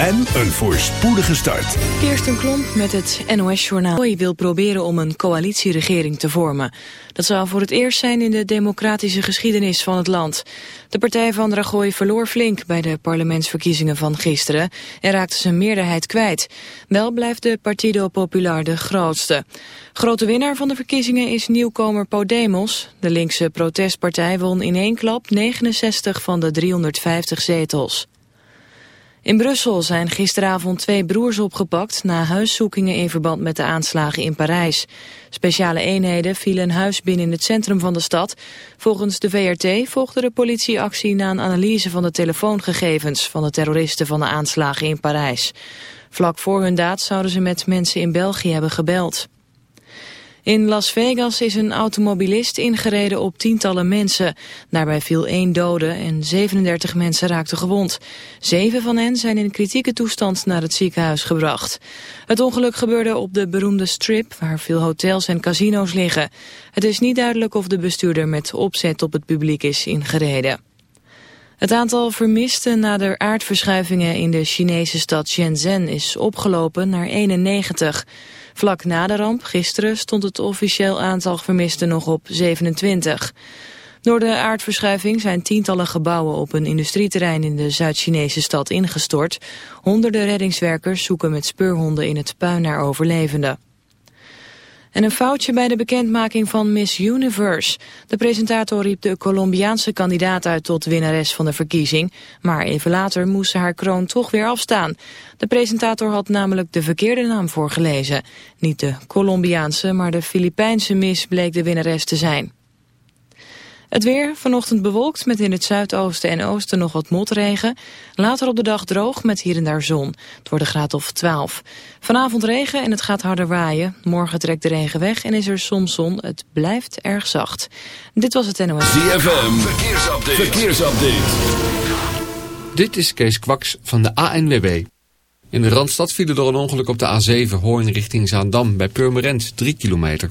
En een voorspoedige start. Kirsten Klomp met het NOS-journaal. wil proberen om een coalitieregering te vormen. Dat zou voor het eerst zijn in de democratische geschiedenis van het land. De partij van Rajoy verloor flink bij de parlementsverkiezingen van gisteren... en raakte zijn meerderheid kwijt. Wel blijft de Partido Popular de grootste. Grote winnaar van de verkiezingen is nieuwkomer Podemos. De linkse protestpartij won in één klap 69 van de 350 zetels. In Brussel zijn gisteravond twee broers opgepakt na huiszoekingen in verband met de aanslagen in Parijs. Speciale eenheden vielen een huis binnen in het centrum van de stad. Volgens de VRT volgde de politieactie na een analyse van de telefoongegevens van de terroristen van de aanslagen in Parijs. Vlak voor hun daad zouden ze met mensen in België hebben gebeld. In Las Vegas is een automobilist ingereden op tientallen mensen. Daarbij viel één dode en 37 mensen raakten gewond. Zeven van hen zijn in kritieke toestand naar het ziekenhuis gebracht. Het ongeluk gebeurde op de beroemde Strip, waar veel hotels en casino's liggen. Het is niet duidelijk of de bestuurder met opzet op het publiek is ingereden. Het aantal vermisten na de aardverschuivingen in de Chinese stad Shenzhen is opgelopen naar 91. Vlak na de ramp, gisteren, stond het officieel aantal vermisten nog op 27. Door de aardverschuiving zijn tientallen gebouwen op een industrieterrein in de Zuid-Chinese stad ingestort. Honderden reddingswerkers zoeken met speurhonden in het puin naar overlevenden. En een foutje bij de bekendmaking van Miss Universe. De presentator riep de Colombiaanse kandidaat uit tot winnares van de verkiezing. Maar even later moest ze haar kroon toch weer afstaan. De presentator had namelijk de verkeerde naam voorgelezen. Niet de Colombiaanse, maar de Filipijnse Miss bleek de winnares te zijn. Het weer, vanochtend bewolkt met in het zuidoosten en oosten nog wat motregen. Later op de dag droog met hier en daar zon. Het wordt een graad of 12. Vanavond regen en het gaat harder waaien. Morgen trekt de regen weg en is er soms zon. Het blijft erg zacht. Dit was het NOS. ZFM, verkeersupdate. verkeersupdate. Dit is Kees Kwaks van de ANWB. In de Randstad vielen door een ongeluk op de A7 Hoorn richting Zaandam bij Purmerend 3 kilometer.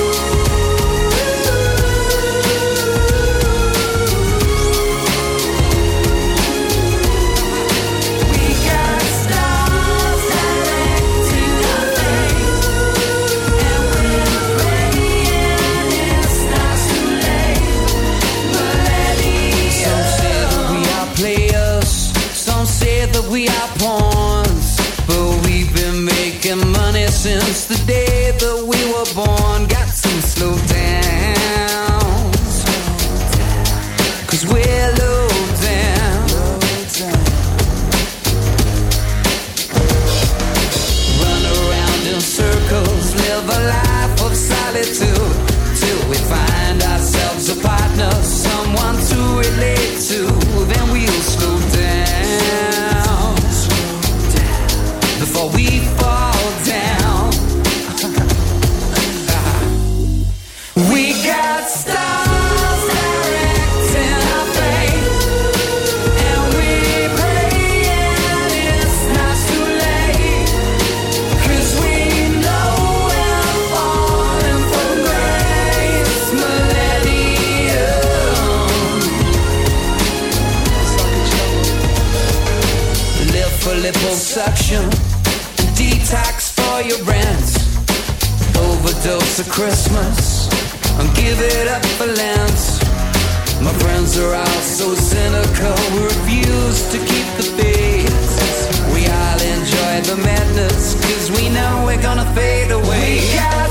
since the day that we were born. Got some slow. It's a Christmas, I'll give it up for Lance. My friends are all so cynical, we refuse to keep the peace. We all enjoy the madness, cause we know we're gonna fade away. We got.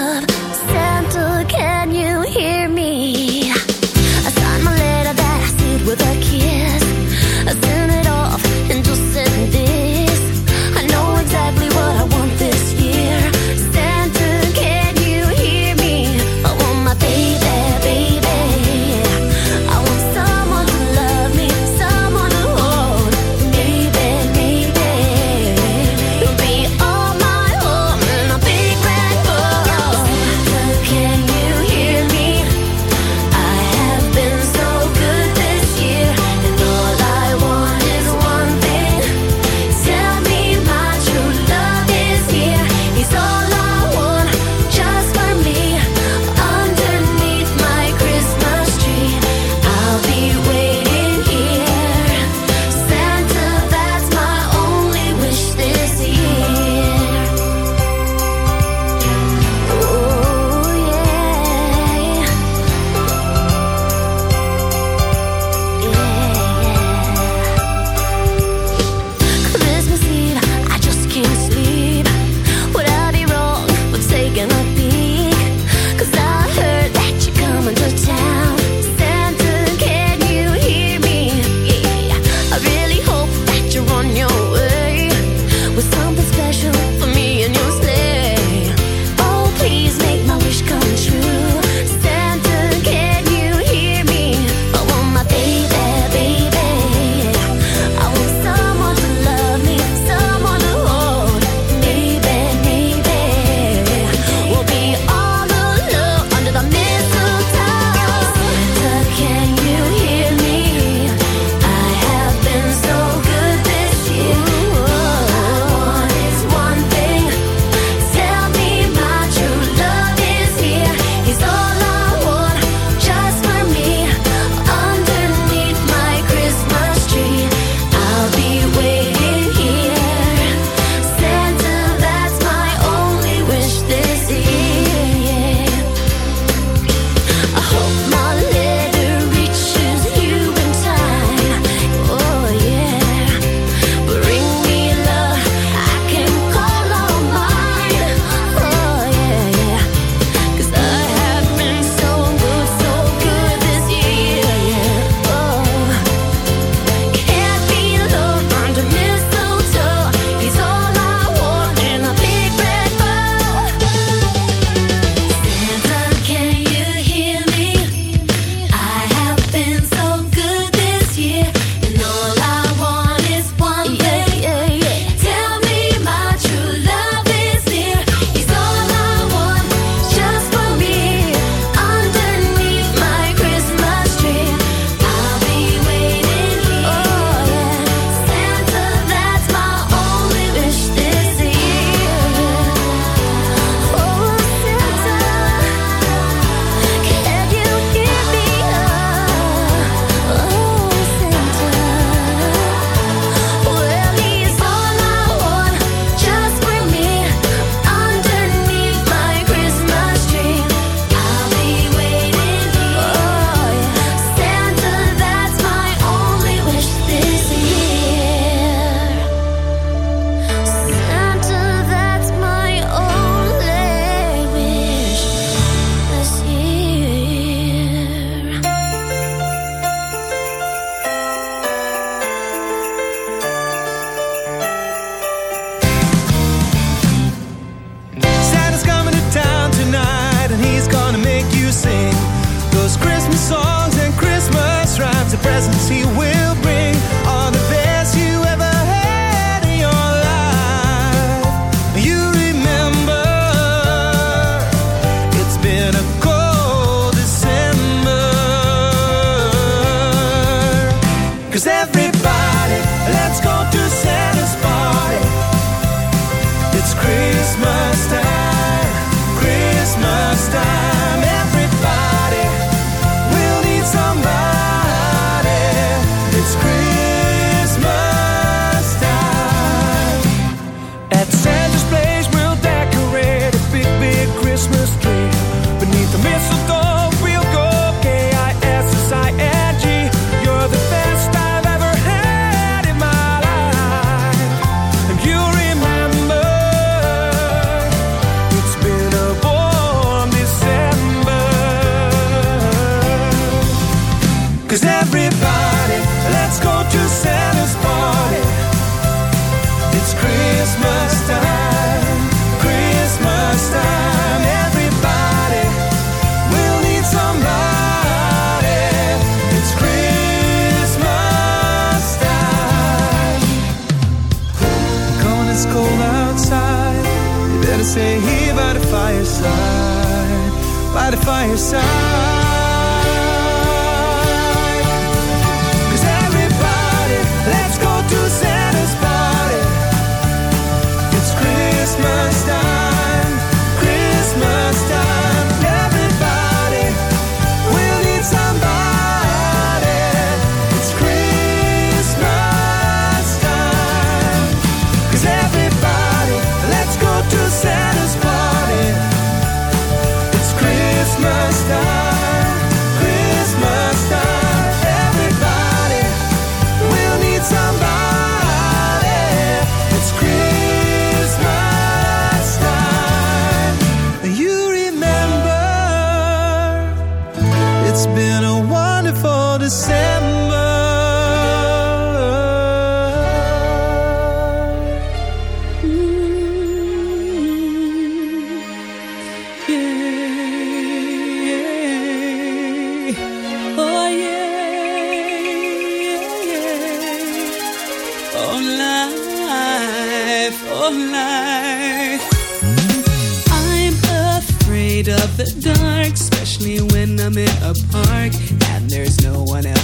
by the fireside.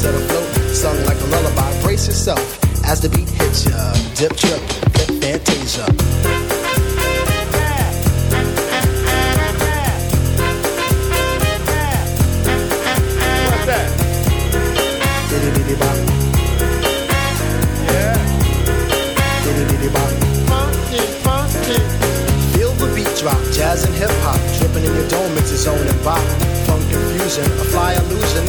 Set afloat, sung like a lullaby. Brace yourself as the beat hits ya. Dip, trip, flip, fantasia. What's that? Diddy diddy bop. Yeah. Diddy diddy bop. Funky, funky. Feel the beat drop, jazz and hip hop, dripping in your dome, it's your zone and bop. Funk confusion, a fly illusion,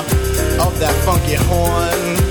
that funky horn.